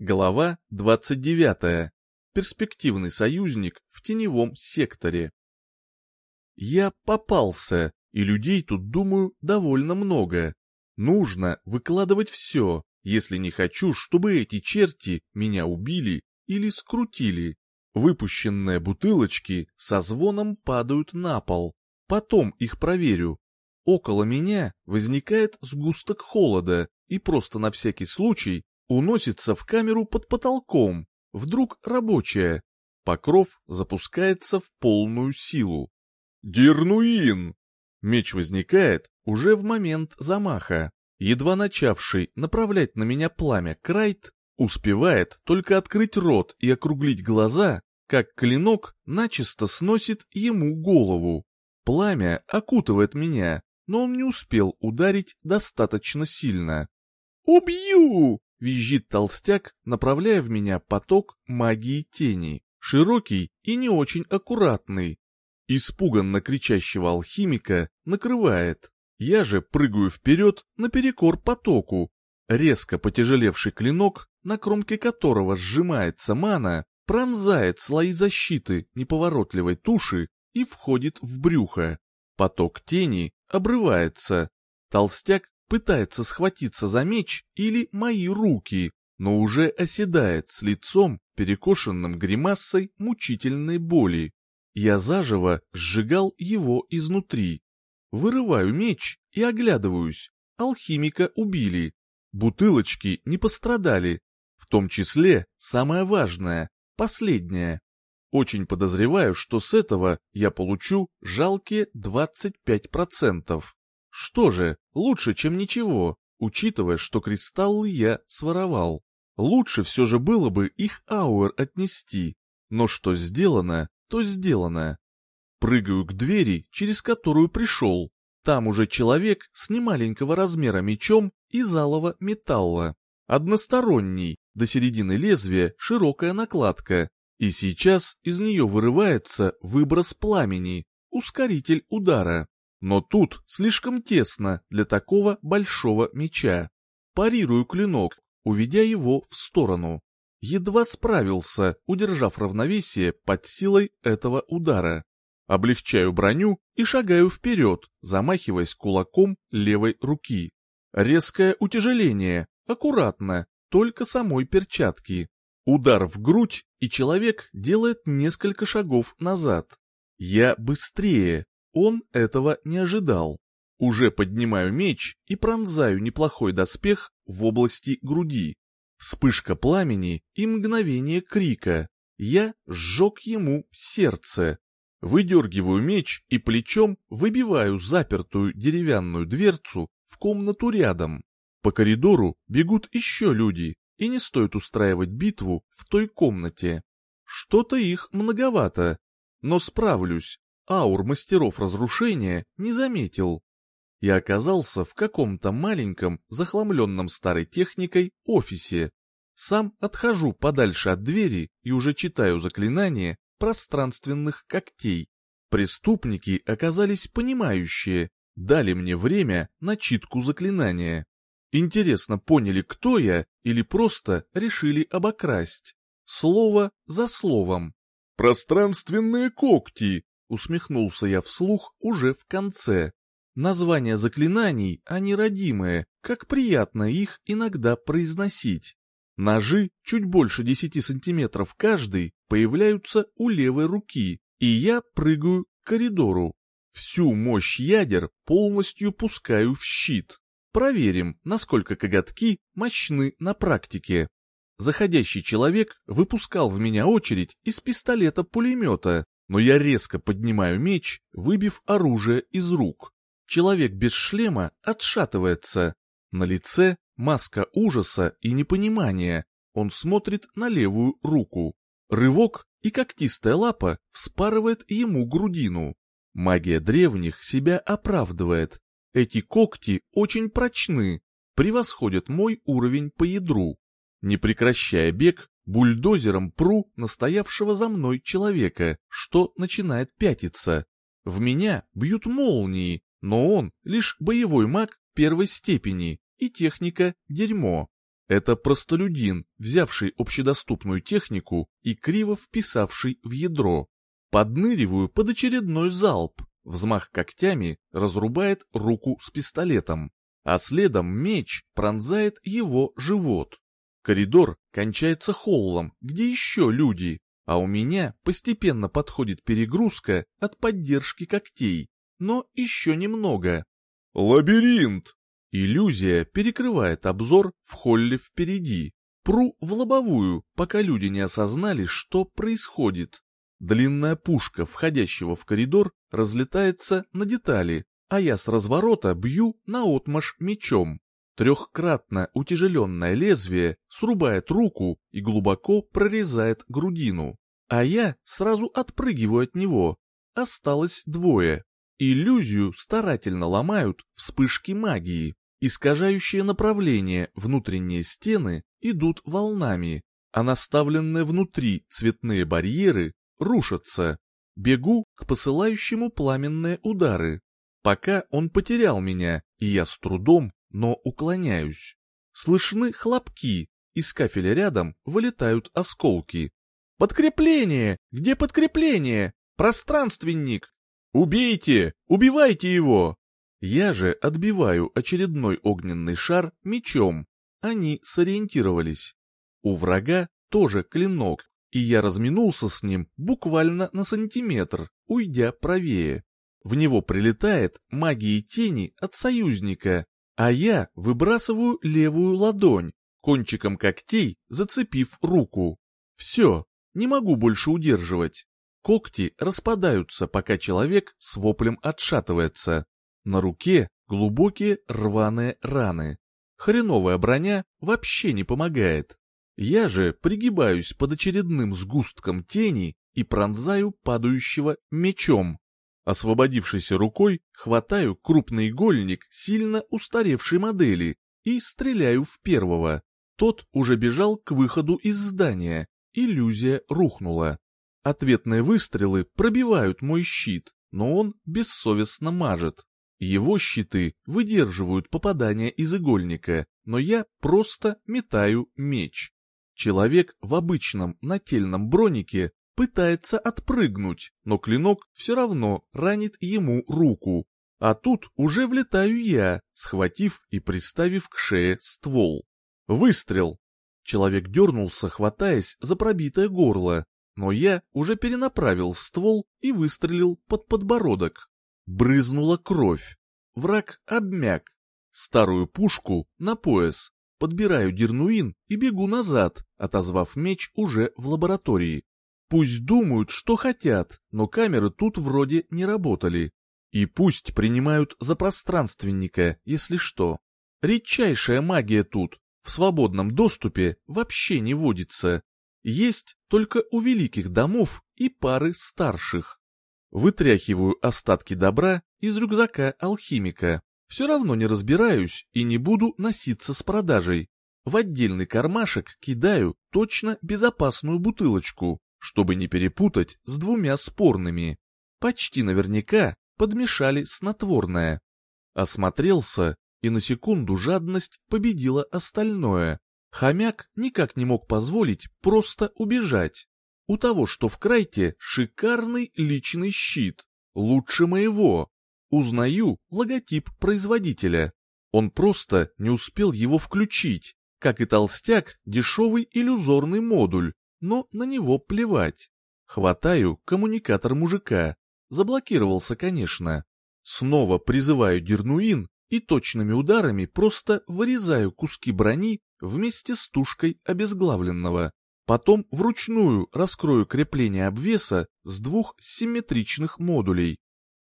Глава 29. Перспективный союзник в теневом секторе. Я попался, и людей тут, думаю, довольно много. Нужно выкладывать все, если не хочу, чтобы эти черти меня убили или скрутили. Выпущенные бутылочки со звоном падают на пол. Потом их проверю. Около меня возникает сгусток холода, и просто на всякий случай уносится в камеру под потолком, вдруг рабочая. Покров запускается в полную силу. Дернуин! Меч возникает уже в момент замаха. Едва начавший направлять на меня пламя Крайт успевает только открыть рот и округлить глаза, как клинок начисто сносит ему голову. Пламя окутывает меня, но он не успел ударить достаточно сильно. «Убью!» — визжит толстяк, направляя в меня поток магии тени, широкий и не очень аккуратный. Испуганно кричащего алхимика накрывает. Я же прыгаю вперед наперекор потоку. Резко потяжелевший клинок, на кромке которого сжимается мана, пронзает слои защиты неповоротливой туши и входит в брюхо. Поток тени обрывается. Толстяк пытается схватиться за меч или мои руки, но уже оседает с лицом, перекошенным гримасой мучительной боли. Я заживо сжигал его изнутри. Вырываю меч и оглядываюсь. Алхимика убили. Бутылочки не пострадали. В том числе самое важное, последнее. Очень подозреваю, что с этого я получу жалкие 25%. Что же, лучше, чем ничего, учитывая, что кристаллы я своровал. Лучше все же было бы их ауэр отнести, но что сделано, то сделано. Прыгаю к двери, через которую пришел. Там уже человек с немаленького размера мечом из алого металла. Односторонний, до середины лезвия широкая накладка, и сейчас из нее вырывается выброс пламени, ускоритель удара. Но тут слишком тесно для такого большого меча. Парирую клинок, уведя его в сторону. Едва справился, удержав равновесие под силой этого удара. Облегчаю броню и шагаю вперед, замахиваясь кулаком левой руки. Резкое утяжеление, аккуратно, только самой перчатки. Удар в грудь, и человек делает несколько шагов назад. Я быстрее, он этого не ожидал. Уже поднимаю меч и пронзаю неплохой доспех в области груди. Вспышка пламени и мгновение крика. Я сжег ему сердце. Выдергиваю меч и плечом выбиваю запертую деревянную дверцу в комнату рядом. По коридору бегут еще люди, и не стоит устраивать битву в той комнате. Что-то их многовато, но справлюсь, аур мастеров разрушения не заметил. Я оказался в каком-то маленьком, захламленном старой техникой офисе. Сам отхожу подальше от двери и уже читаю заклинание пространственных когтей. Преступники оказались понимающие, дали мне время на читку заклинания. Интересно, поняли, кто я, или просто решили обокрасть? Слово за словом. «Пространственные когти!» Усмехнулся я вслух уже в конце. Названия заклинаний, они родимые, как приятно их иногда произносить. Ножи, чуть больше 10 сантиметров каждый, появляются у левой руки, и я прыгаю к коридору. Всю мощь ядер полностью пускаю в щит. Проверим, насколько коготки мощны на практике. Заходящий человек выпускал в меня очередь из пистолета-пулемета, но я резко поднимаю меч, выбив оружие из рук. Человек без шлема отшатывается. На лице маска ужаса и непонимания. Он смотрит на левую руку. Рывок, и когтистая лапа вспарывает ему грудину. Магия древних себя оправдывает. Эти когти очень прочны, превосходят мой уровень по ядру. Не прекращая бег, бульдозером пру настоявшего за мной человека, что начинает пятиться. В меня бьют молнии, но он лишь боевой маг первой степени, и техника — дерьмо. Это простолюдин, взявший общедоступную технику и криво вписавший в ядро. Подныриваю под очередной залп. Взмах когтями разрубает руку с пистолетом, а следом меч пронзает его живот. Коридор кончается холлом, где еще люди, а у меня постепенно подходит перегрузка от поддержки когтей, но еще немного. Лабиринт! Иллюзия перекрывает обзор в холле впереди. Пру в лобовую, пока люди не осознали, что происходит. Длинная пушка входящего в коридор разлетается на детали, а я с разворота бью на отмаш мечом. Трехкратно утяжеленное лезвие срубает руку и глубоко прорезает грудину. А я сразу отпрыгиваю от него. Осталось двое. Иллюзию старательно ломают вспышки магии. Искажающие направление внутренние стены идут волнами, а наставленные внутри цветные барьеры рушатся. Бегу к посылающему пламенные удары. Пока он потерял меня, и я с трудом, но уклоняюсь. Слышны хлопки, из кафеля рядом вылетают осколки. «Подкрепление! Где подкрепление? Пространственник! Убейте! Убивайте его!» Я же отбиваю очередной огненный шар мечом. Они сориентировались. У врага тоже клинок, и я разминулся с ним буквально на сантиметр, уйдя правее. В него прилетает магия тени от союзника, а я выбрасываю левую ладонь, кончиком когтей зацепив руку. Все, не могу больше удерживать. Когти распадаются, пока человек с воплем отшатывается. На руке глубокие рваные раны. Хреновая броня вообще не помогает. Я же пригибаюсь под очередным сгустком тени и пронзаю падающего мечом. Освободившейся рукой хватаю крупный игольник сильно устаревшей модели и стреляю в первого. Тот уже бежал к выходу из здания. Иллюзия рухнула. Ответные выстрелы пробивают мой щит, но он бессовестно мажет. Его щиты выдерживают попадания из игольника, но я просто метаю меч. Человек в обычном нательном бронике пытается отпрыгнуть, но клинок все равно ранит ему руку. А тут уже влетаю я, схватив и приставив к шее ствол. Выстрел. Человек дернулся, хватаясь за пробитое горло, но я уже перенаправил ствол и выстрелил под подбородок. Брызнула кровь. Враг обмяк. Старую пушку на пояс, подбираю дернуин и бегу назад, отозвав меч уже в лаборатории. Пусть думают, что хотят, но камеры тут вроде не работали. И пусть принимают за пространственника, если что. Редчайшая магия тут, в свободном доступе вообще не водится. Есть только у великих домов и пары старших. Вытряхиваю остатки добра из рюкзака алхимика. Все равно не разбираюсь и не буду носиться с продажей. В отдельный кармашек кидаю точно безопасную бутылочку, чтобы не перепутать с двумя спорными. Почти наверняка подмешали снотворное. Осмотрелся, и на секунду жадность победила остальное. Хомяк никак не мог позволить просто убежать. У того, что в крайте, шикарный личный щит, лучше моего. Узнаю логотип производителя. Он просто не успел его включить, как и толстяк дешевый иллюзорный модуль, но на него плевать. Хватаю коммуникатор мужика. Заблокировался, конечно. Снова призываю Дернуин и точными ударами просто вырезаю куски брони вместе с тушкой обезглавленного. Потом вручную раскрою крепление обвеса с двух симметричных модулей.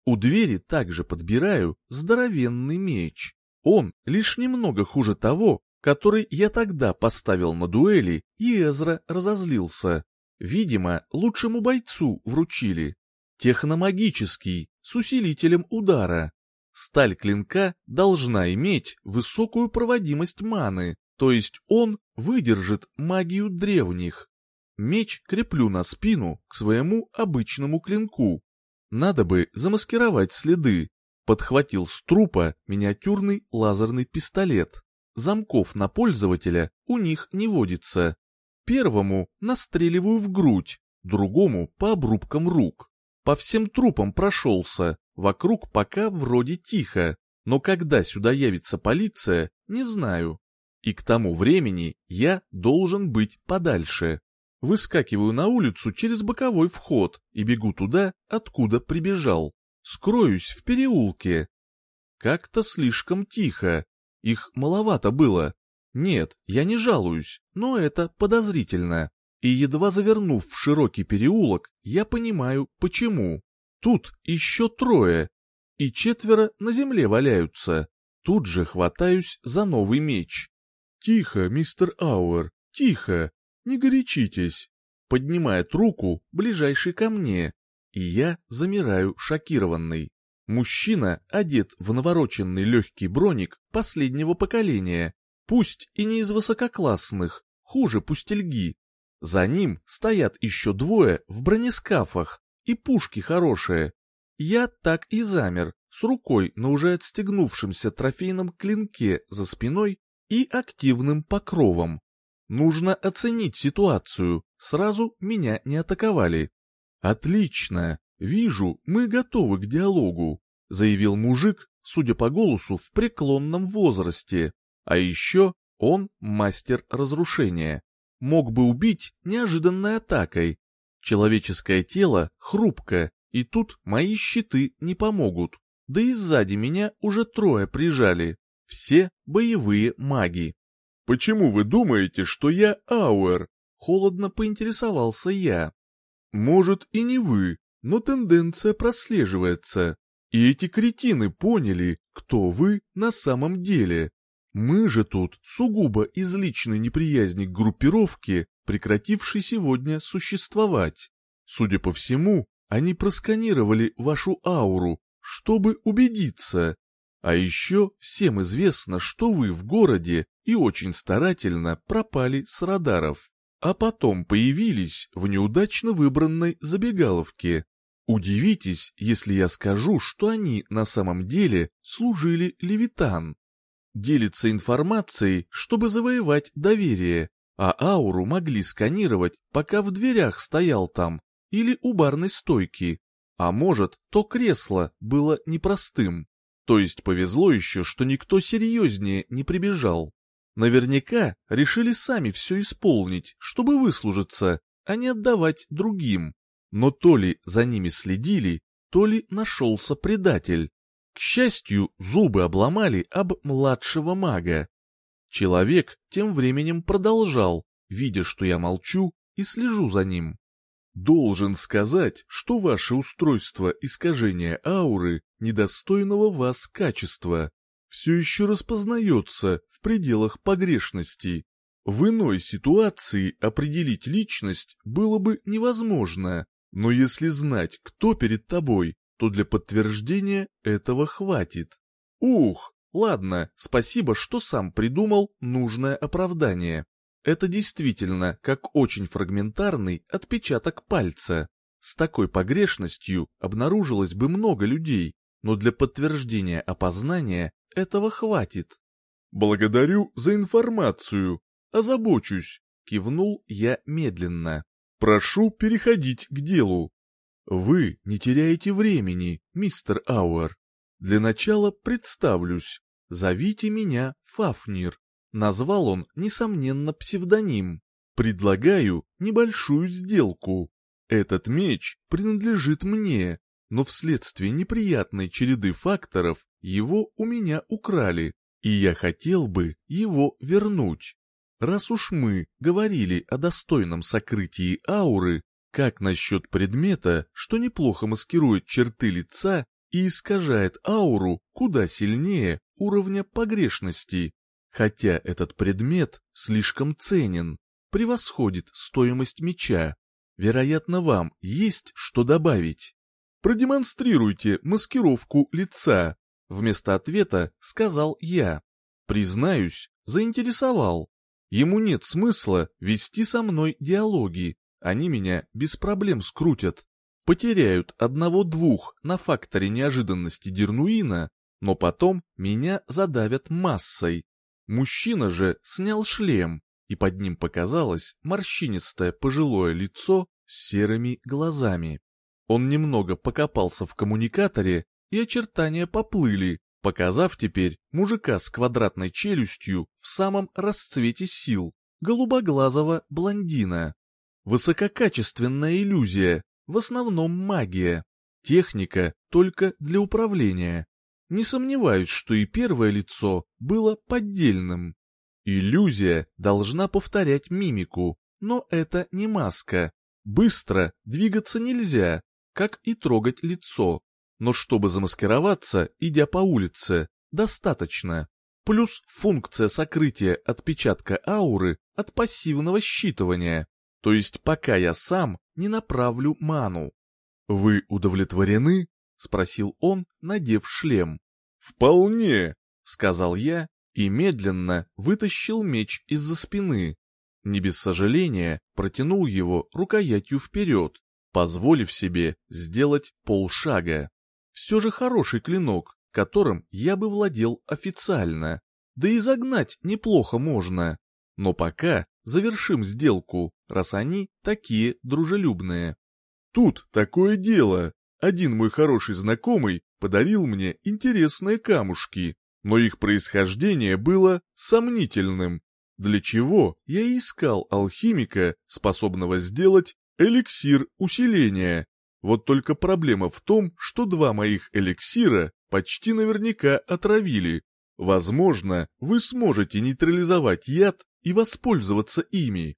У двери также подбираю здоровенный меч. Он лишь немного хуже того, который я тогда поставил на дуэли, и Эзра разозлился. Видимо, лучшему бойцу вручили. Техномагический, с усилителем удара. Сталь клинка должна иметь высокую проводимость маны, то есть он выдержит магию древних. Меч креплю на спину к своему обычному клинку. Надо бы замаскировать следы. Подхватил с трупа миниатюрный лазерный пистолет. Замков на пользователя у них не водится. Первому настреливаю в грудь, другому по обрубкам рук. По всем трупам прошелся, вокруг пока вроде тихо, но когда сюда явится полиция, не знаю. И к тому времени я должен быть подальше. Выскакиваю на улицу через боковой вход и бегу туда, откуда прибежал. Скроюсь в переулке. Как-то слишком тихо. Их маловато было. Нет, я не жалуюсь, но это подозрительно. И едва завернув в широкий переулок, я понимаю, почему. Тут еще трое, и четверо на земле валяются. Тут же хватаюсь за новый меч. «Тихо, мистер Ауэр, тихо, не горячитесь!» Поднимает руку, ближайший ко мне, и я замираю шокированный. Мужчина одет в навороченный легкий броник последнего поколения, пусть и не из высококлассных, хуже пустельги. За ним стоят еще двое в бронескафах, и пушки хорошие. Я так и замер, с рукой на уже отстегнувшемся трофейном клинке за спиной и активным покровом. Нужно оценить ситуацию, сразу меня не атаковали. «Отлично! Вижу, мы готовы к диалогу», — заявил мужик, судя по голосу, в преклонном возрасте. А еще он мастер разрушения. Мог бы убить неожиданной атакой. Человеческое тело хрупко, и тут мои щиты не помогут. Да и сзади меня уже трое прижали. Все боевые маги. «Почему вы думаете, что я Ауэр?» Холодно поинтересовался я. «Может, и не вы, но тенденция прослеживается. И эти кретины поняли, кто вы на самом деле. Мы же тут сугубо из личной неприязни к группировке, прекратившей сегодня существовать. Судя по всему, они просканировали вашу ауру, чтобы убедиться. А еще всем известно, что вы в городе и очень старательно пропали с радаров, а потом появились в неудачно выбранной забегаловке. Удивитесь, если я скажу, что они на самом деле служили Левитан. Делятся информацией, чтобы завоевать доверие, а ауру могли сканировать, пока в дверях стоял там, или у барной стойки. А может, то кресло было непростым. То есть повезло еще, что никто серьезнее не прибежал. Наверняка решили сами все исполнить, чтобы выслужиться, а не отдавать другим. Но то ли за ними следили, то ли нашелся предатель. К счастью, зубы обломали об младшего мага. Человек тем временем продолжал, видя, что я молчу и слежу за ним. Должен сказать, что ваше устройство искажения ауры недостойного вас качества все еще распознается в пределах погрешности. В иной ситуации определить личность было бы невозможно, но если знать, кто перед тобой, то для подтверждения этого хватит. Ух, ладно, спасибо, что сам придумал нужное оправдание. Это действительно как очень фрагментарный отпечаток пальца. С такой погрешностью обнаружилось бы много людей, но для подтверждения опознания этого хватит. «Благодарю за информацию. Озабочусь», — кивнул я медленно. «Прошу переходить к делу». «Вы не теряете времени, мистер Ауэр. Для начала представлюсь. Зовите меня Фафнир. Назвал он, несомненно, псевдоним. Предлагаю небольшую сделку. Этот меч принадлежит мне, но вследствие неприятной череды факторов его у меня украли, и я хотел бы его вернуть. Раз уж мы говорили о достойном сокрытии ауры, как насчет предмета, что неплохо маскирует черты лица и искажает ауру куда сильнее уровня погрешности? хотя этот предмет слишком ценен, превосходит стоимость меча. Вероятно, вам есть что добавить. Продемонстрируйте маскировку лица. Вместо ответа сказал я. Признаюсь, заинтересовал. Ему нет смысла вести со мной диалоги, они меня без проблем скрутят. Потеряют одного-двух на факторе неожиданности Дернуина, но потом меня задавят массой. Мужчина же снял шлем, и под ним показалось морщинистое пожилое лицо с серыми глазами. Он немного покопался в коммуникаторе, и очертания поплыли, показав теперь мужика с квадратной челюстью в самом расцвете сил, голубоглазого блондина. Высококачественная иллюзия, в основном магия. Техника только для управления. Не сомневаюсь, что и первое лицо было поддельным. Иллюзия должна повторять мимику, но это не маска. Быстро двигаться нельзя, как и трогать лицо. Но чтобы замаскироваться, идя по улице, достаточно. Плюс функция сокрытия отпечатка ауры от пассивного считывания. То есть пока я сам не направлю ману. «Вы удовлетворены?» — спросил он, надев шлем. «Вполне», — сказал я и медленно вытащил меч из-за спины. Не без сожаления протянул его рукоятью вперед, позволив себе сделать полшага. Все же хороший клинок, которым я бы владел официально. Да и загнать неплохо можно. Но пока завершим сделку, раз они такие дружелюбные. Тут такое дело. Один мой хороший знакомый подарил мне интересные камушки, но их происхождение было сомнительным, для чего я искал алхимика, способного сделать эликсир усиления. Вот только проблема в том, что два моих эликсира почти наверняка отравили. Возможно, вы сможете нейтрализовать яд и воспользоваться ими.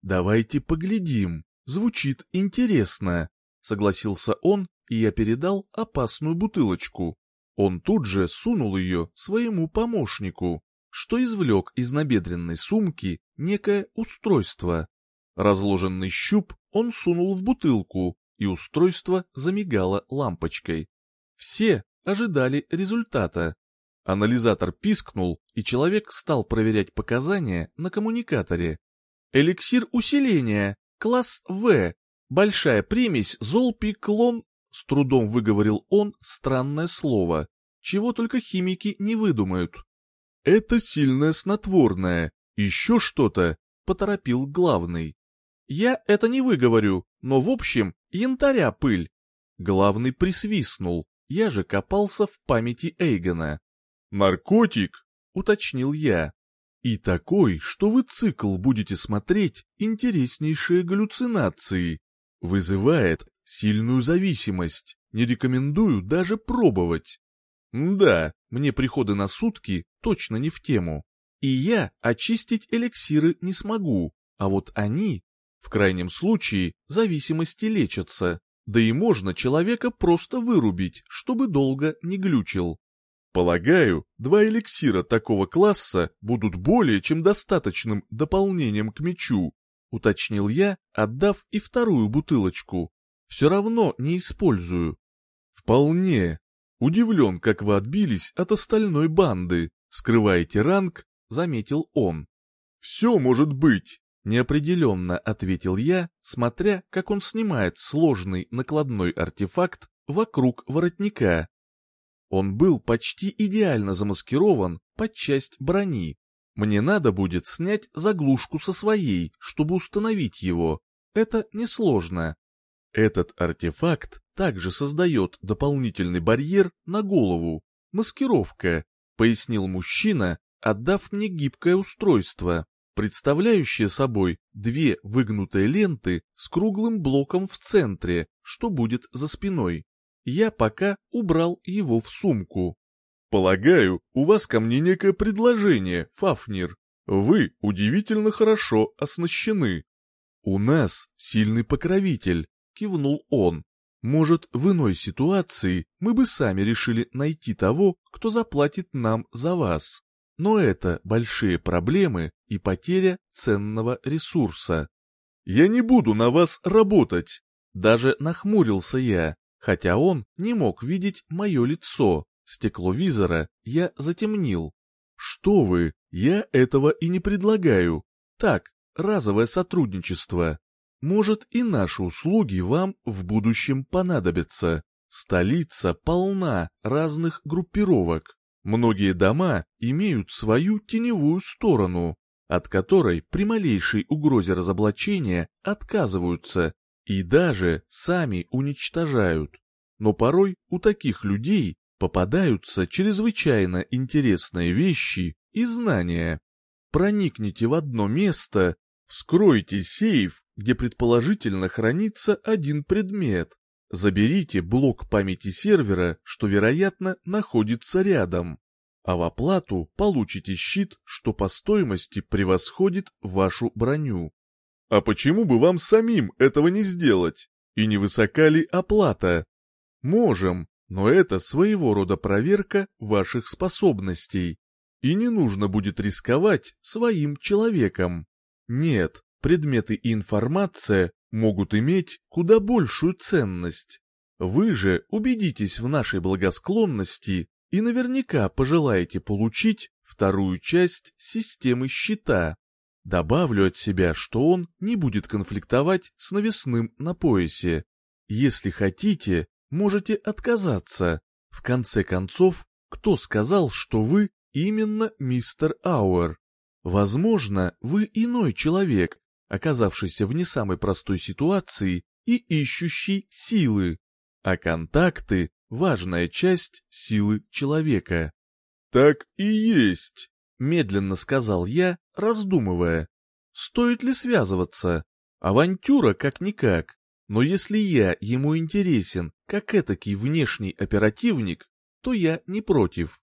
Давайте поглядим, звучит интересно, согласился он, и я передал опасную бутылочку. Он тут же сунул ее своему помощнику, что извлек из набедренной сумки некое устройство. Разложенный щуп он сунул в бутылку, и устройство замигало лампочкой. Все ожидали результата. Анализатор пискнул, и человек стал проверять показания на коммуникаторе. Эликсир усиления, класс В, большая примесь золпи-клон, с трудом выговорил он странное слово, чего только химики не выдумают. Это сильное снотворное, еще что-то, поторопил главный. Я это не выговорю, но в общем, янтаря пыль. Главный присвистнул, я же копался в памяти Эйгона. «Наркотик?» — уточнил я. «И такой, что вы цикл будете смотреть интереснейшие галлюцинации. Вызывает сильную зависимость, не рекомендую даже пробовать». Да, мне приходы на сутки точно не в тему. И я очистить эликсиры не смогу, а вот они в крайнем случае зависимости лечатся, да и можно человека просто вырубить, чтобы долго не глючил. Полагаю, два эликсира такого класса будут более чем достаточным дополнением к мечу, уточнил я, отдав и вторую бутылочку. Все равно не использую. Вполне. Удивлен, как вы отбились от остальной банды. Скрываете ранг, заметил он. Все может быть. Неопределенно ответил я, смотря, как он снимает сложный накладной артефакт вокруг воротника. Он был почти идеально замаскирован под часть брони. Мне надо будет снять заглушку со своей, чтобы установить его. Это несложно. Этот артефакт также создает дополнительный барьер на голову. Маскировка, пояснил мужчина, отдав мне гибкое устройство представляющие собой две выгнутые ленты с круглым блоком в центре, что будет за спиной. Я пока убрал его в сумку. «Полагаю, у вас ко мне некое предложение, Фафнир. Вы удивительно хорошо оснащены». «У нас сильный покровитель», — кивнул он. «Может, в иной ситуации мы бы сами решили найти того, кто заплатит нам за вас» но это большие проблемы и потеря ценного ресурса. «Я не буду на вас работать!» Даже нахмурился я, хотя он не мог видеть мое лицо. Стекло визора я затемнил. «Что вы, я этого и не предлагаю. Так, разовое сотрудничество. Может, и наши услуги вам в будущем понадобятся. Столица полна разных группировок. Многие дома имеют свою теневую сторону, от которой при малейшей угрозе разоблачения отказываются и даже сами уничтожают. Но порой у таких людей попадаются чрезвычайно интересные вещи и знания. Проникните в одно место, вскройте сейф, где предположительно хранится один предмет, заберите блок памяти сервера, что, вероятно, находится рядом, а в оплату получите щит, что по стоимости превосходит вашу броню. А почему бы вам самим этого не сделать? И не высока ли оплата? Можем, но это своего рода проверка ваших способностей. И не нужно будет рисковать своим человеком. Нет, предметы и информация могут иметь куда большую ценность. Вы же убедитесь в нашей благосклонности и наверняка пожелаете получить вторую часть системы щита. Добавлю от себя, что он не будет конфликтовать с навесным на поясе. Если хотите, можете отказаться. В конце концов, кто сказал, что вы именно мистер Ауэр? Возможно, вы иной человек, оказавшийся в не самой простой ситуации и ищущий силы. А контакты – важная часть силы человека. «Так и есть», — медленно сказал я, раздумывая. «Стоит ли связываться? Авантюра как-никак. Но если я ему интересен, как этакий внешний оперативник, то я не против.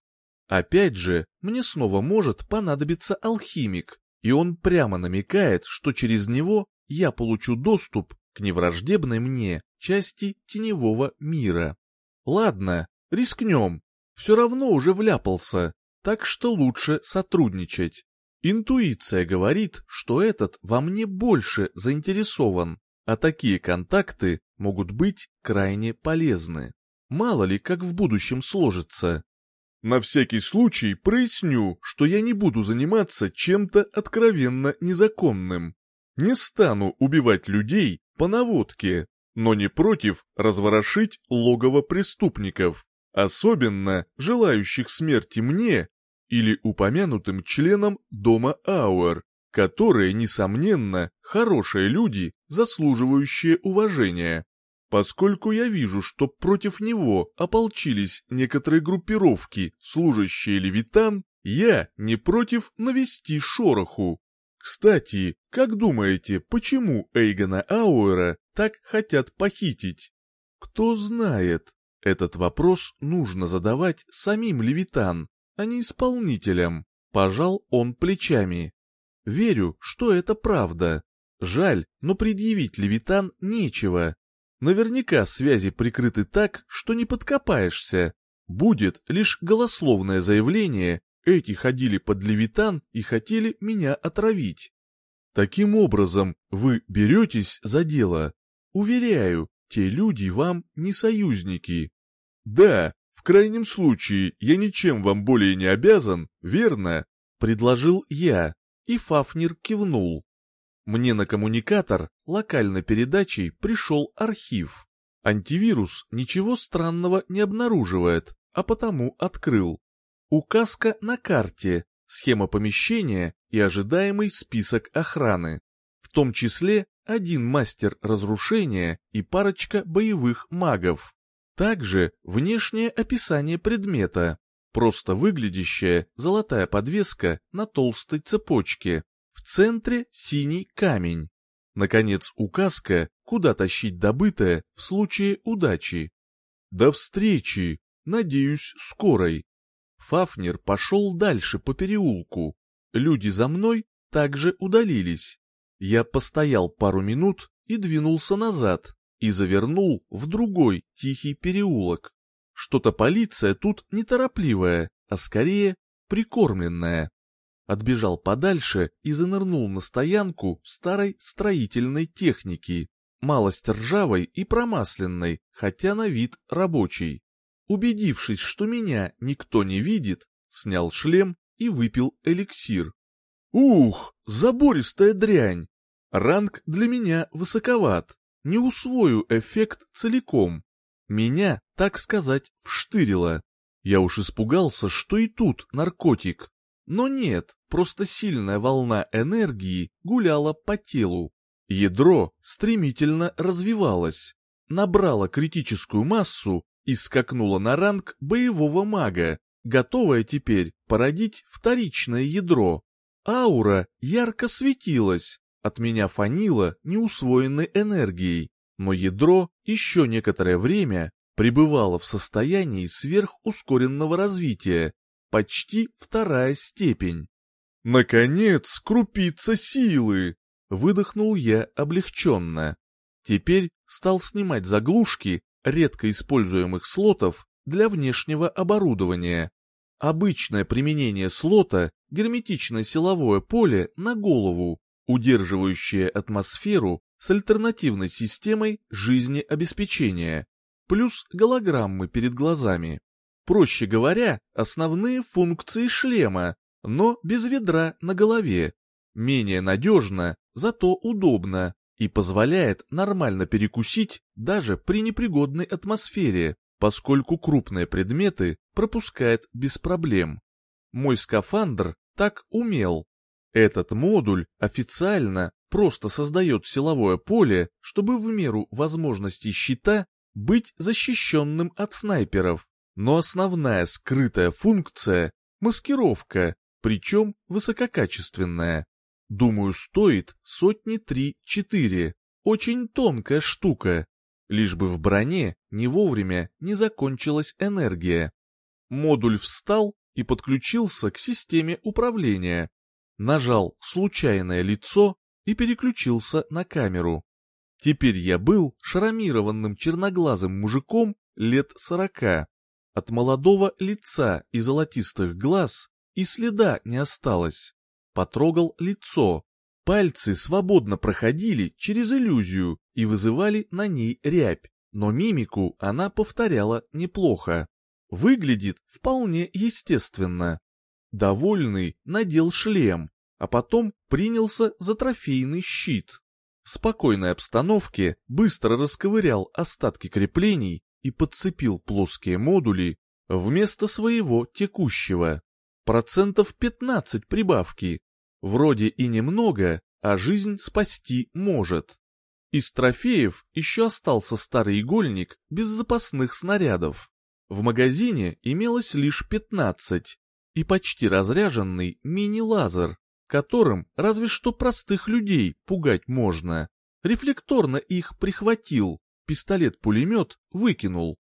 Опять же, мне снова может понадобиться алхимик, и он прямо намекает, что через него я получу доступ к невраждебной мне части теневого мира. Ладно, рискнем, все равно уже вляпался, так что лучше сотрудничать. Интуиция говорит, что этот во мне больше заинтересован, а такие контакты могут быть крайне полезны. Мало ли, как в будущем сложится. На всякий случай проясню, что я не буду заниматься чем-то откровенно незаконным. Не стану убивать людей по наводке, но не против разворошить логово преступников, особенно желающих смерти мне или упомянутым членам дома Ауэр, которые, несомненно, хорошие люди, заслуживающие уважения. Поскольку я вижу, что против него ополчились некоторые группировки, служащие Левитан, я не против навести шороху. Кстати, как думаете, почему Эйгона Ауэра так хотят похитить? Кто знает. Этот вопрос нужно задавать самим Левитан, а не исполнителям. Пожал он плечами. Верю, что это правда. Жаль, но предъявить Левитан нечего. Наверняка связи прикрыты так, что не подкопаешься. Будет лишь голословное заявление, эти ходили под Левитан и хотели меня отравить. Таким образом, вы беретесь за дело. Уверяю, те люди вам не союзники. Да, в крайнем случае, я ничем вам более не обязан, верно? Предложил я, и Фафнер кивнул. Мне на коммуникатор локальной передачей пришел архив. Антивирус ничего странного не обнаруживает, а потому открыл. Указка на карте, схема помещения и ожидаемый список охраны. В том числе один мастер разрушения и парочка боевых магов. Также внешнее описание предмета, просто выглядящая золотая подвеска на толстой цепочке, центре синий камень. Наконец, указка, куда тащить добытое в случае удачи. До встречи, надеюсь, скорой. Фафнер пошел дальше по переулку. Люди за мной также удалились. Я постоял пару минут и двинулся назад, и завернул в другой тихий переулок. Что-то полиция тут неторопливая, а скорее прикормленная отбежал подальше и занырнул на стоянку старой строительной техники, малость ржавой и промасленной, хотя на вид рабочий. Убедившись, что меня никто не видит, снял шлем и выпил эликсир. Ух, забористая дрянь! Ранг для меня высоковат, не усвою эффект целиком. Меня, так сказать, вштырило. Я уж испугался, что и тут наркотик. Но нет, просто сильная волна энергии гуляла по телу. Ядро стремительно развивалось, набрало критическую массу и скакнуло на ранг боевого мага, готовое теперь породить вторичное ядро. Аура ярко светилась, от меня фанило неусвоенной энергией, но ядро еще некоторое время пребывало в состоянии сверхускоренного развития, почти вторая степень. «Наконец, крупица силы!» — выдохнул я облегченно. Теперь стал снимать заглушки редко используемых слотов для внешнего оборудования. Обычное применение слота — герметичное силовое поле на голову, удерживающее атмосферу с альтернативной системой жизнеобеспечения, плюс голограммы перед глазами. Проще говоря, основные функции шлема, но без ведра на голове. Менее надежно, зато удобно и позволяет нормально перекусить даже при непригодной атмосфере, поскольку крупные предметы пропускает без проблем. Мой скафандр так умел. Этот модуль официально просто создает силовое поле, чтобы в меру возможностей щита быть защищенным от снайперов. Но основная скрытая функция — маскировка, причем высококачественная. Думаю, стоит сотни три-четыре. Очень тонкая штука. Лишь бы в броне не вовремя не закончилась энергия. Модуль встал и подключился к системе управления. Нажал случайное лицо и переключился на камеру. Теперь я был шрамированным черноглазым мужиком лет сорока. От молодого лица и золотистых глаз и следа не осталось. Потрогал лицо. Пальцы свободно проходили через иллюзию и вызывали на ней рябь, но мимику она повторяла неплохо. Выглядит вполне естественно. Довольный надел шлем, а потом принялся за трофейный щит. В спокойной обстановке быстро расковырял остатки креплений и подцепил плоские модули вместо своего текущего. Процентов 15 прибавки. Вроде и немного, а жизнь спасти может. Из трофеев еще остался старый игольник без запасных снарядов. В магазине имелось лишь 15 и почти разряженный мини-лазер, которым разве что простых людей пугать можно. Рефлекторно их прихватил, пистолет-пулемет выкинул.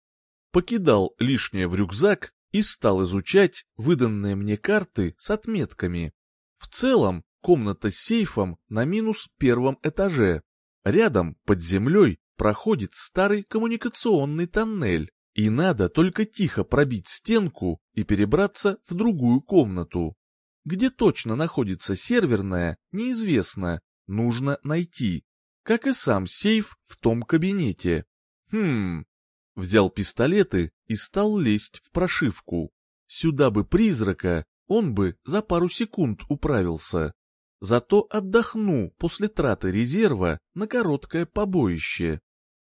Покидал лишнее в рюкзак и стал изучать выданные мне карты с отметками. В целом, комната с сейфом на минус первом этаже. Рядом, под землей, проходит старый коммуникационный тоннель, и надо только тихо пробить стенку и перебраться в другую комнату. Где точно находится серверная, неизвестно, нужно найти. Как и сам сейф в том кабинете. Хм, взял пистолеты и стал лезть в прошивку. Сюда бы призрака, он бы за пару секунд управился. Зато отдохну после траты резерва на короткое побоище.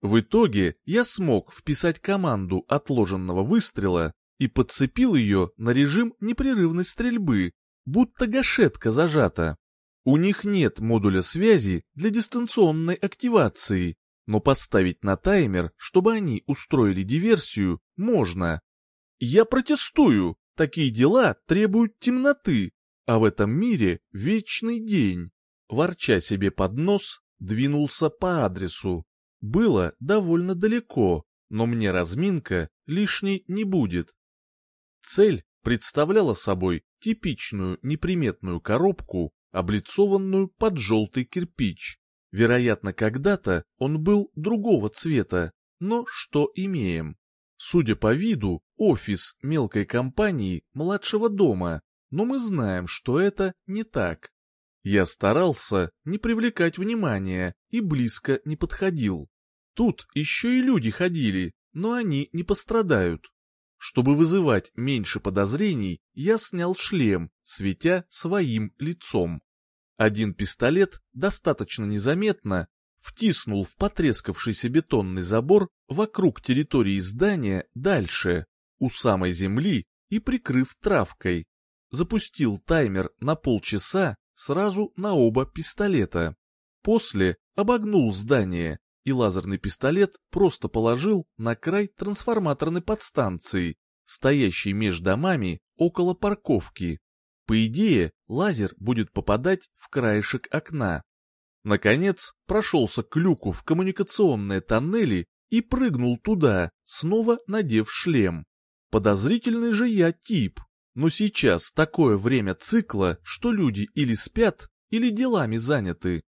В итоге я смог вписать команду отложенного выстрела и подцепил ее на режим непрерывной стрельбы, будто гашетка зажата. У них нет модуля связи для дистанционной активации, но поставить на таймер, чтобы они устроили диверсию, можно. Я протестую, такие дела требуют темноты, а в этом мире вечный день. Ворча себе под нос, двинулся по адресу. Было довольно далеко, но мне разминка лишней не будет. Цель представляла собой типичную неприметную коробку, облицованную под желтый кирпич. Вероятно, когда-то он был другого цвета, но что имеем? Судя по виду, офис мелкой компании младшего дома, но мы знаем, что это не так. Я старался не привлекать внимания и близко не подходил. Тут еще и люди ходили, но они не пострадают. Чтобы вызывать меньше подозрений, я снял шлем, светя своим лицом. Один пистолет достаточно незаметно втиснул в потрескавшийся бетонный забор вокруг территории здания дальше. у самой земли и прикрыв травкой. Запустил таймер на полчаса сразу на оба пистолета. После обогнул здание, и лазерный пистолет просто положил на край трансформаторной подстанции, стоящей между домами около парковки. По идее, лазер будет попадать в краешек окна. Наконец, прошелся к люку в коммуникационные тоннели и прыгнул туда, снова надев шлем. Подозрительный же я тип, но сейчас такое время цикла, что люди или спят, или делами заняты.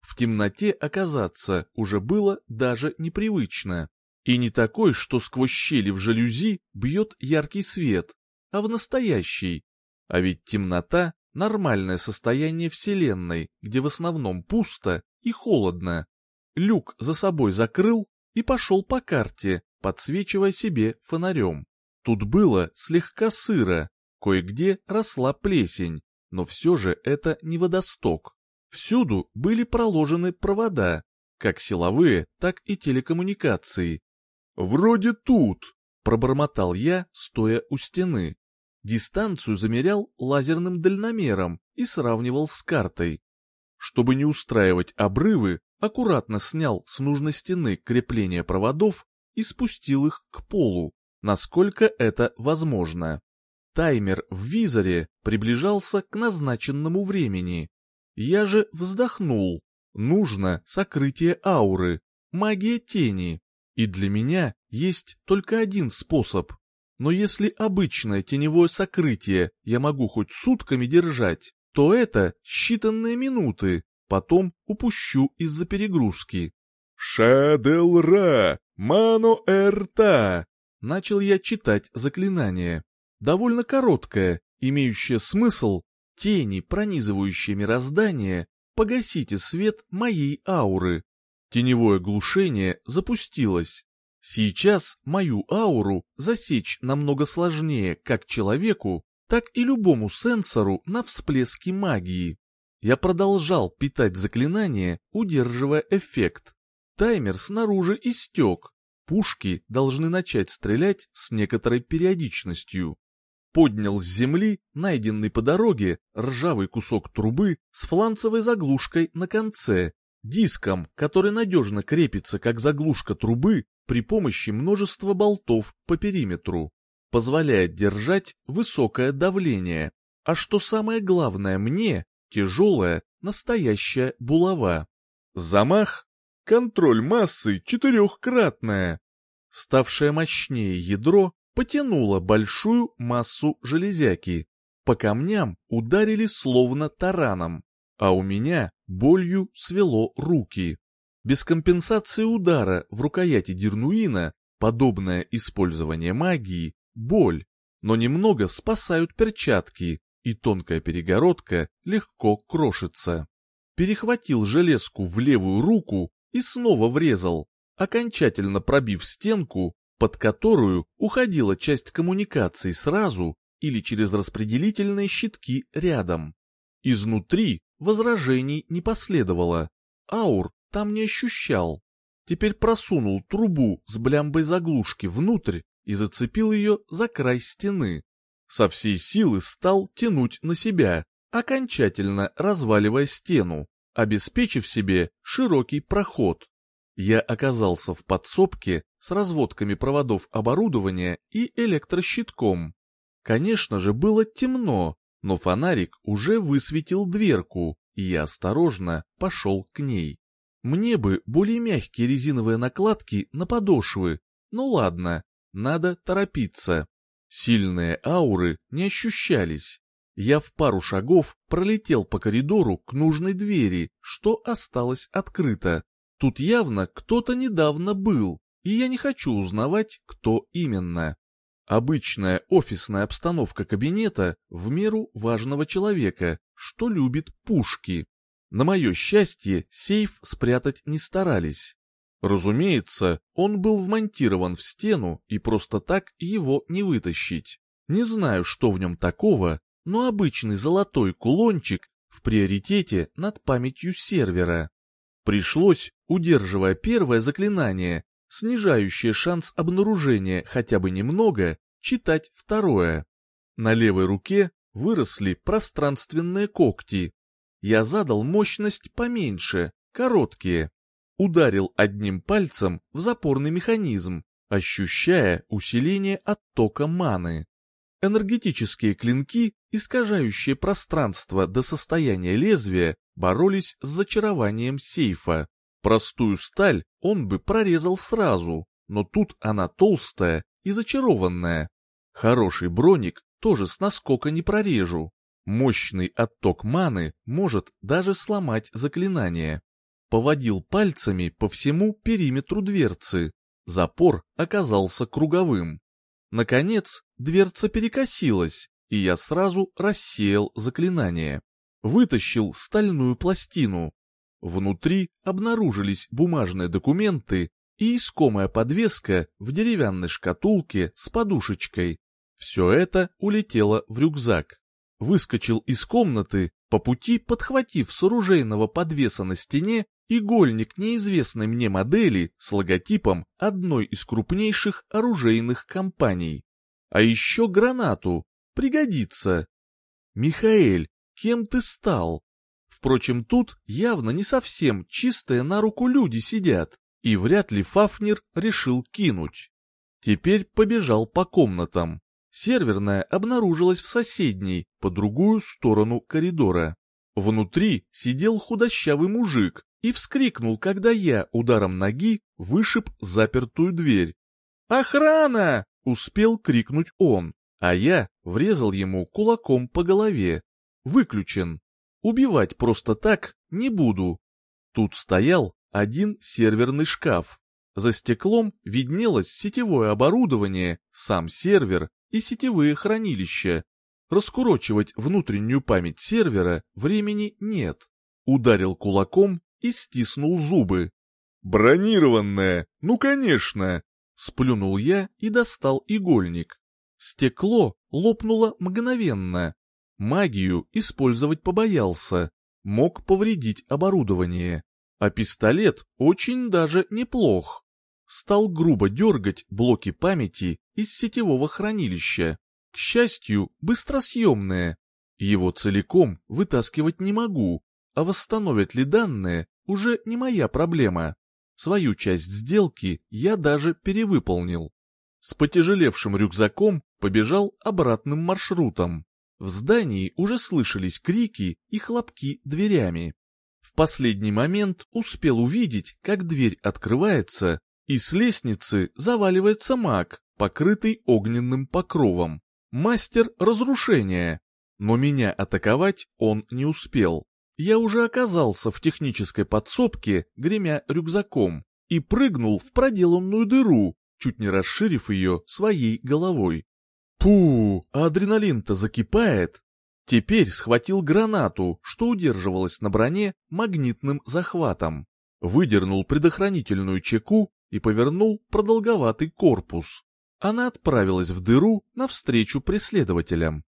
В темноте оказаться уже было даже непривычно. И не такой, что сквозь щели в жалюзи бьет яркий свет, а в настоящий. А ведь темнота — нормальное состояние Вселенной, где в основном пусто и холодно. Люк за собой закрыл и пошел по карте, подсвечивая себе фонарем. Тут было слегка сыро, кое-где росла плесень, но все же это не водосток. Всюду были проложены провода, как силовые, так и телекоммуникации. «Вроде тут», — пробормотал я, стоя у стены. Дистанцию замерял лазерным дальномером и сравнивал с картой. Чтобы не устраивать обрывы, аккуратно снял с нужной стены крепления проводов и спустил их к полу, насколько это возможно. Таймер в визоре приближался к назначенному времени. Я же вздохнул. Нужно сокрытие ауры, магия тени. И для меня есть только один способ. Но если обычное теневое сокрытие я могу хоть сутками держать, то это считанные минуты, потом упущу из-за перегрузки. «Шаделра! Мано эрта!» Начал я читать заклинание. Довольно короткое, имеющее смысл тени, пронизывающие мироздание, погасите свет моей ауры. Теневое глушение запустилось. Сейчас мою ауру засечь намного сложнее как человеку, так и любому сенсору на всплески магии. Я продолжал питать заклинание, удерживая эффект. Таймер снаружи истек. Пушки должны начать стрелять с некоторой периодичностью поднял с земли найденный по дороге ржавый кусок трубы с фланцевой заглушкой на конце, диском, который надежно крепится как заглушка трубы при помощи множества болтов по периметру, позволяет держать высокое давление, а что самое главное мне, тяжелая, настоящая булава. Замах, контроль массы четырехкратная. Ставшее мощнее ядро потянуло большую массу железяки. По камням ударили словно тараном, а у меня болью свело руки. Без компенсации удара в рукояти Дернуина подобное использование магии – боль, но немного спасают перчатки, и тонкая перегородка легко крошится. Перехватил железку в левую руку и снова врезал, окончательно пробив стенку под которую уходила часть коммуникаций сразу или через распределительные щитки рядом. Изнутри возражений не последовало. Аур там не ощущал. Теперь просунул трубу с блямбой заглушки внутрь и зацепил ее за край стены. Со всей силы стал тянуть на себя, окончательно разваливая стену, обеспечив себе широкий проход я оказался в подсобке с разводками проводов оборудования и электрощитком. Конечно же, было темно, но фонарик уже высветил дверку, и я осторожно пошел к ней. Мне бы более мягкие резиновые накладки на подошвы, ну ладно, надо торопиться. Сильные ауры не ощущались. Я в пару шагов пролетел по коридору к нужной двери, что осталось открыто. Тут явно кто-то недавно был, и я не хочу узнавать, кто именно. Обычная офисная обстановка кабинета в меру важного человека, что любит пушки. На мое счастье, сейф спрятать не старались. Разумеется, он был вмонтирован в стену, и просто так его не вытащить. Не знаю, что в нем такого, но обычный золотой кулончик в приоритете над памятью сервера. Пришлось, удерживая первое заклинание, снижающее шанс обнаружения хотя бы немного, читать второе. На левой руке выросли пространственные когти. Я задал мощность поменьше, короткие. Ударил одним пальцем в запорный механизм, ощущая усиление оттока маны. Энергетические клинки, искажающие пространство до состояния лезвия, боролись с зачарованием сейфа. Простую сталь он бы прорезал сразу, но тут она толстая и зачарованная. Хороший броник тоже с наскока не прорежу. Мощный отток маны может даже сломать заклинание. Поводил пальцами по всему периметру дверцы. Запор оказался круговым. Наконец, дверца перекосилась, и я сразу рассеял заклинание. Вытащил стальную пластину. Внутри обнаружились бумажные документы и искомая подвеска в деревянной шкатулке с подушечкой. Все это улетело в рюкзак. Выскочил из комнаты, по пути подхватив с оружейного подвеса на стене игольник неизвестной мне модели с логотипом одной из крупнейших оружейных компаний. А еще гранату. Пригодится. Михаэль, кем ты стал? Впрочем, тут явно не совсем чистые на руку люди сидят, и вряд ли Фафнер решил кинуть. Теперь побежал по комнатам. Серверная обнаружилась в соседней, по другую сторону коридора. Внутри сидел худощавый мужик и вскрикнул, когда я ударом ноги вышиб запертую дверь. «Охрана!» — успел крикнуть он, а я врезал ему кулаком по голове. Выключен. Убивать просто так не буду. Тут стоял один серверный шкаф. За стеклом виднелось сетевое оборудование, сам сервер и сетевые хранилища. Раскурочивать внутреннюю память сервера времени нет. Ударил кулаком и стиснул зубы. «Бронированная! Ну, конечно!» Сплюнул я и достал игольник. Стекло лопнуло мгновенно. Магию использовать побоялся. Мог повредить оборудование. А пистолет очень даже неплох. Стал грубо дергать блоки памяти из сетевого хранилища. К счастью, быстросъемное. Его целиком вытаскивать не могу, а восстановят ли данные уже не моя проблема. Свою часть сделки я даже перевыполнил. С потяжелевшим рюкзаком побежал обратным маршрутом. В здании уже слышались крики и хлопки дверями. В последний момент успел увидеть, как дверь открывается, и с лестницы заваливается маг, покрытый огненным покровом. Мастер разрушения. Но меня атаковать он не успел я уже оказался в технической подсобке, гремя рюкзаком, и прыгнул в проделанную дыру, чуть не расширив ее своей головой. Пу, адреналин-то закипает. Теперь схватил гранату, что удерживалась на броне магнитным захватом. Выдернул предохранительную чеку и повернул продолговатый корпус. Она отправилась в дыру навстречу преследователям.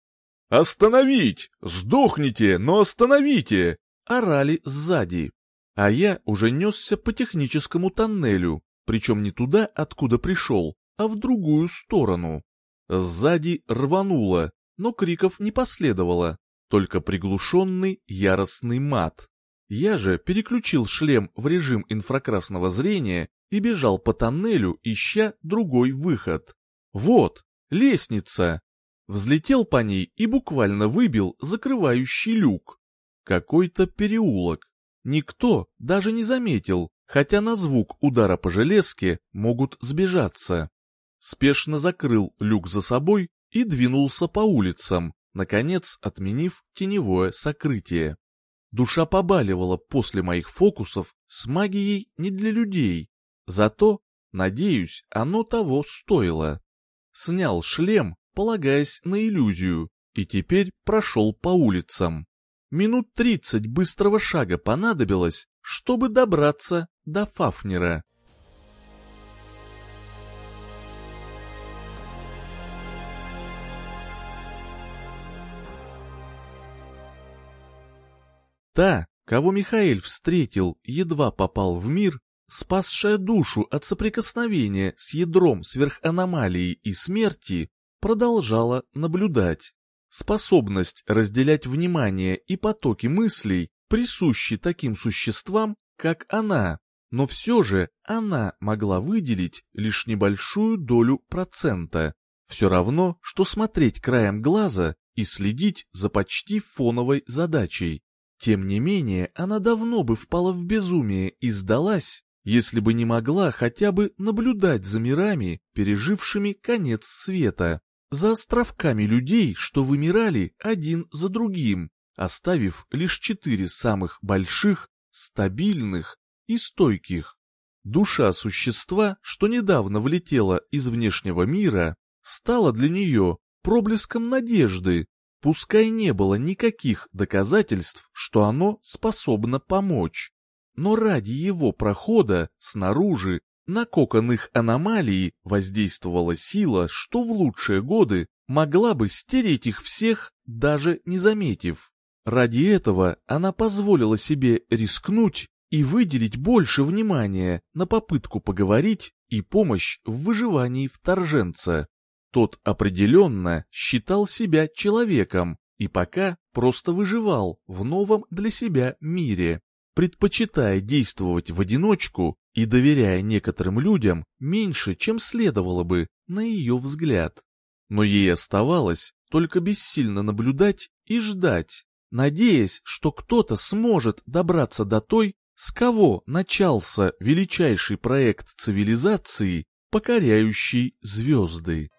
«Остановить! Сдохните, но остановите!» — орали сзади. А я уже несся по техническому тоннелю, причем не туда, откуда пришел, а в другую сторону. Сзади рвануло, но криков не последовало, только приглушенный яростный мат. Я же переключил шлем в режим инфракрасного зрения и бежал по тоннелю, ища другой выход. Вот, лестница взлетел по ней и буквально выбил закрывающий люк. Какой-то переулок. Никто даже не заметил, хотя на звук удара по железке могут сбежаться. Спешно закрыл люк за собой и двинулся по улицам, наконец отменив теневое сокрытие. Душа побаливала после моих фокусов с магией не для людей, зато, надеюсь, оно того стоило. Снял шлем полагаясь на иллюзию, и теперь прошел по улицам. Минут тридцать быстрого шага понадобилось, чтобы добраться до Фафнера. Та, кого Михаил встретил, едва попал в мир, спасшая душу от соприкосновения с ядром сверханомалии и смерти, продолжала наблюдать. Способность разделять внимание и потоки мыслей присущи таким существам, как она, но все же она могла выделить лишь небольшую долю процента. Все равно, что смотреть краем глаза и следить за почти фоновой задачей. Тем не менее, она давно бы впала в безумие и сдалась, если бы не могла хотя бы наблюдать за мирами, пережившими конец света, за островками людей, что вымирали один за другим, оставив лишь четыре самых больших, стабильных и стойких. Душа существа, что недавно влетела из внешнего мира, стала для нее проблеском надежды, пускай не было никаких доказательств, что оно способно помочь. Но ради его прохода снаружи на кокон их аномалии воздействовала сила, что в лучшие годы могла бы стереть их всех, даже не заметив. Ради этого она позволила себе рискнуть и выделить больше внимания на попытку поговорить и помощь в выживании вторженца. Тот определенно считал себя человеком и пока просто выживал в новом для себя мире, предпочитая действовать в одиночку и доверяя некоторым людям меньше, чем следовало бы, на ее взгляд. Но ей оставалось только бессильно наблюдать и ждать, надеясь, что кто-то сможет добраться до той, с кого начался величайший проект цивилизации, покоряющий звезды.